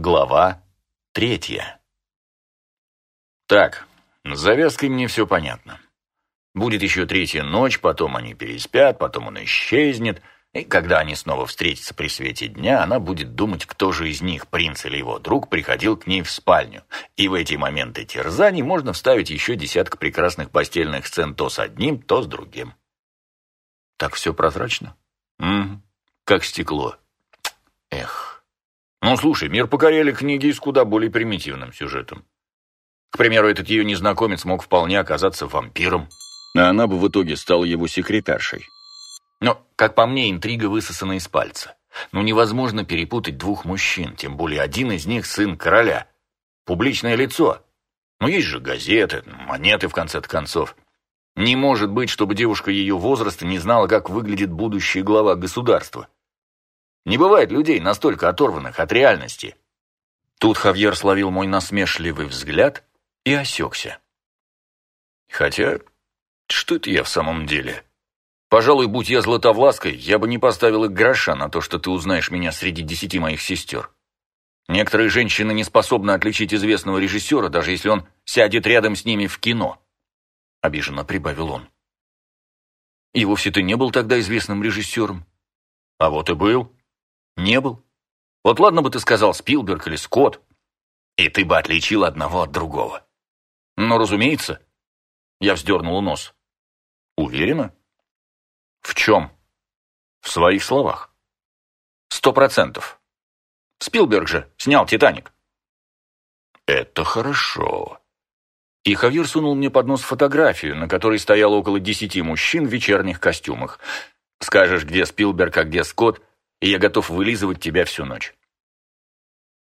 Глава третья. Так, с завязкой мне все понятно. Будет еще третья ночь, потом они переспят, потом он исчезнет, и когда они снова встретятся при свете дня, она будет думать, кто же из них, принц или его друг, приходил к ней в спальню. И в эти моменты терзаний можно вставить еще десяток прекрасных постельных сцен то с одним, то с другим. Так все прозрачно? Угу. Как стекло. Эх. Ну, слушай, мир покоряли книги с куда более примитивным сюжетом. К примеру, этот ее незнакомец мог вполне оказаться вампиром. А она бы в итоге стала его секретаршей. Но, как по мне, интрига высосана из пальца. Ну, невозможно перепутать двух мужчин, тем более один из них сын короля. Публичное лицо. Ну, есть же газеты, монеты, в конце-то концов. Не может быть, чтобы девушка ее возраста не знала, как выглядит будущий глава государства. Не бывает людей, настолько оторванных от реальности. Тут Хавьер словил мой насмешливый взгляд и осекся. Хотя, что это я в самом деле? Пожалуй, будь я Златовлаской, я бы не поставил и гроша на то, что ты узнаешь меня среди десяти моих сестер. Некоторые женщины не способны отличить известного режиссера, даже если он сядет рядом с ними в кино. Обиженно прибавил он. И вовсе ты не был тогда известным режиссером. А вот и был. Не был. Вот ладно бы ты сказал Спилберг или Скотт, и ты бы отличил одного от другого. Но, разумеется, я вздернул нос. Уверена? В чем? В своих словах. Сто процентов. Спилберг же снял «Титаник». Это хорошо. И Хавьер сунул мне под нос фотографию, на которой стояло около десяти мужчин в вечерних костюмах. Скажешь, где Спилберг, а где Скотт, и я готов вылизывать тебя всю ночь.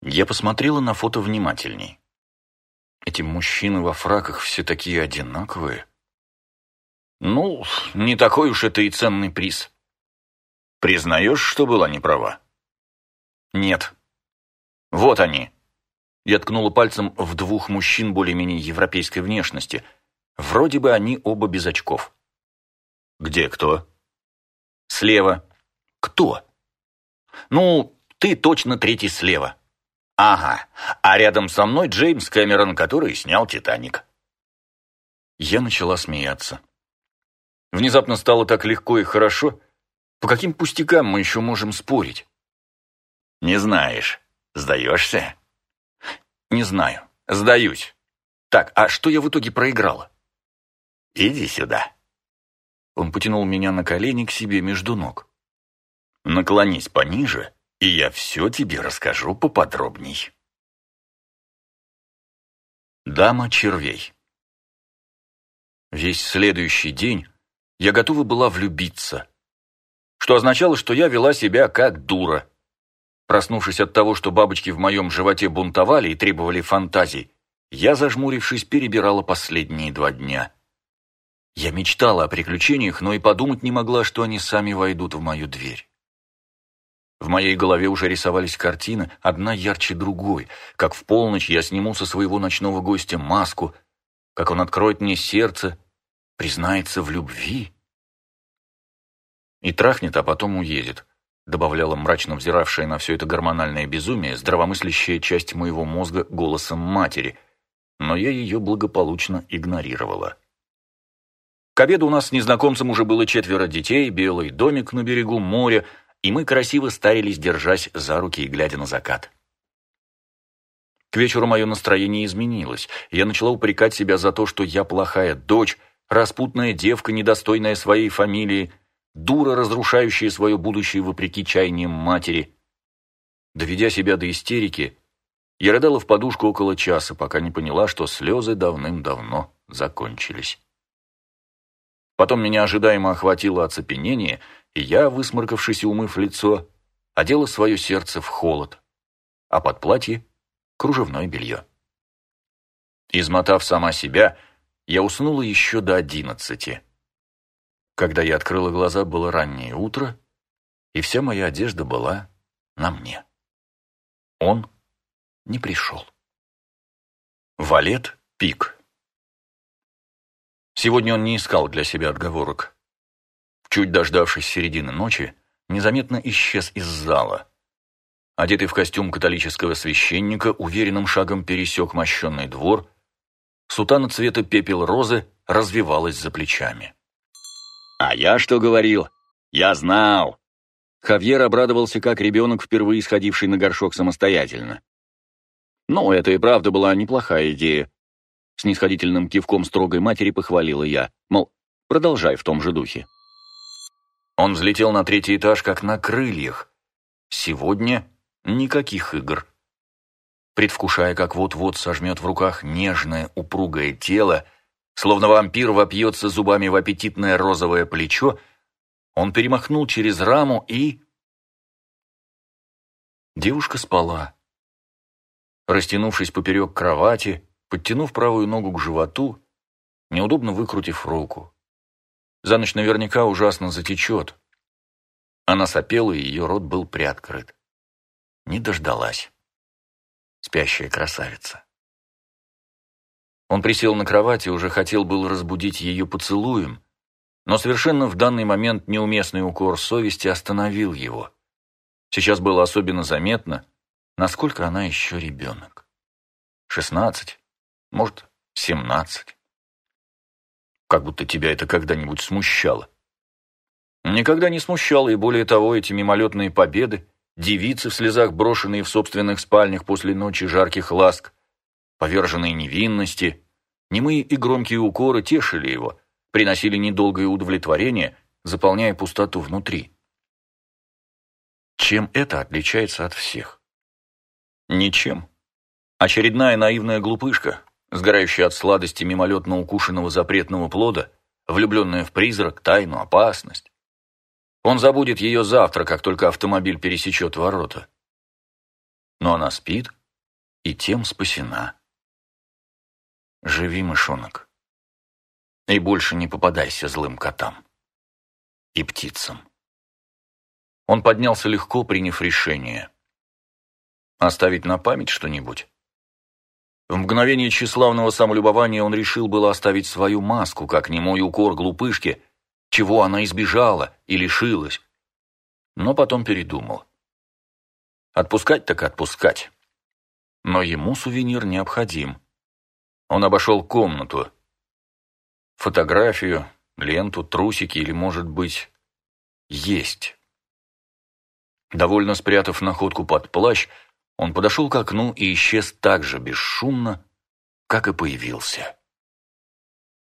Я посмотрела на фото внимательней. Эти мужчины во фраках все такие одинаковые. Ну, не такой уж это и ценный приз. Признаешь, что была неправа? Нет. Вот они. Я ткнула пальцем в двух мужчин более-менее европейской внешности. Вроде бы они оба без очков. Где кто? Слева. Кто? Ну, ты точно третий слева. Ага, а рядом со мной Джеймс Кэмерон, который снял «Титаник». Я начала смеяться. Внезапно стало так легко и хорошо. По каким пустякам мы еще можем спорить? Не знаешь. Сдаешься? Не знаю. Сдаюсь. Так, а что я в итоге проиграла? Иди сюда. Он потянул меня на колени к себе между ног. Наклонись пониже, и я все тебе расскажу поподробней. Дама червей. Весь следующий день я готова была влюбиться, что означало, что я вела себя как дура. Проснувшись от того, что бабочки в моем животе бунтовали и требовали фантазий, я, зажмурившись, перебирала последние два дня. Я мечтала о приключениях, но и подумать не могла, что они сами войдут в мою дверь. В моей голове уже рисовались картины, одна ярче другой, как в полночь я сниму со своего ночного гостя маску, как он откроет мне сердце, признается в любви. И трахнет, а потом уедет, добавляла мрачно взиравшая на все это гормональное безумие здравомыслящая часть моего мозга голосом матери, но я ее благополучно игнорировала. К обеду у нас с незнакомцем уже было четверо детей, белый домик на берегу моря, и мы красиво старились, держась за руки и глядя на закат. К вечеру мое настроение изменилось. Я начала упрекать себя за то, что я плохая дочь, распутная девка, недостойная своей фамилии, дура, разрушающая свое будущее вопреки чаяниям матери. Доведя себя до истерики, я рыдала в подушку около часа, пока не поняла, что слезы давным-давно закончились. Потом меня ожидаемо охватило оцепенение — и я, высморкавшись и умыв лицо, одела свое сердце в холод, а под платье — кружевное белье. Измотав сама себя, я уснула еще до одиннадцати. Когда я открыла глаза, было раннее утро, и вся моя одежда была на мне. Он не пришел. Валет Пик. Сегодня он не искал для себя отговорок. Чуть дождавшись середины ночи, незаметно исчез из зала. одетый в костюм католического священника, уверенным шагом пересек мощенный двор, сутана цвета пепел розы развивалась за плечами. «А я что говорил? Я знал!» Хавьер обрадовался, как ребенок, впервые сходивший на горшок самостоятельно. «Ну, это и правда была неплохая идея», — снисходительным кивком строгой матери похвалила я, мол, продолжай в том же духе. Он взлетел на третий этаж, как на крыльях. Сегодня никаких игр. Предвкушая, как вот-вот сожмет в руках нежное, упругое тело, словно вампир вопьется зубами в аппетитное розовое плечо, он перемахнул через раму и... Девушка спала. Растянувшись поперек кровати, подтянув правую ногу к животу, неудобно выкрутив руку. За ночь наверняка ужасно затечет. Она сопела, и ее рот был приоткрыт. Не дождалась. Спящая красавица. Он присел на кровати, уже хотел был разбудить ее поцелуем, но совершенно в данный момент неуместный укор совести остановил его. Сейчас было особенно заметно, насколько она еще ребенок. Шестнадцать, может, семнадцать. Как будто тебя это когда-нибудь смущало. Никогда не смущало, и более того, эти мимолетные победы, девицы в слезах, брошенные в собственных спальнях после ночи жарких ласк, поверженные невинности, немые и громкие укоры тешили его, приносили недолгое удовлетворение, заполняя пустоту внутри. Чем это отличается от всех? Ничем. Очередная наивная глупышка, сгорающая от сладости мимолетно укушенного запретного плода, влюбленная в призрак, тайну, опасность. Он забудет ее завтра, как только автомобиль пересечет ворота. Но она спит и тем спасена. Живи, мышонок, и больше не попадайся злым котам и птицам. Он поднялся легко, приняв решение. Оставить на память что-нибудь? В мгновение тщеславного самолюбования он решил было оставить свою маску, как немой укор глупышки, чего она избежала и лишилась. Но потом передумал. Отпускать так отпускать. Но ему сувенир необходим. Он обошел комнату. Фотографию, ленту, трусики или, может быть, есть. Довольно спрятав находку под плащ, он подошел к окну и исчез так же бесшумно, как и появился.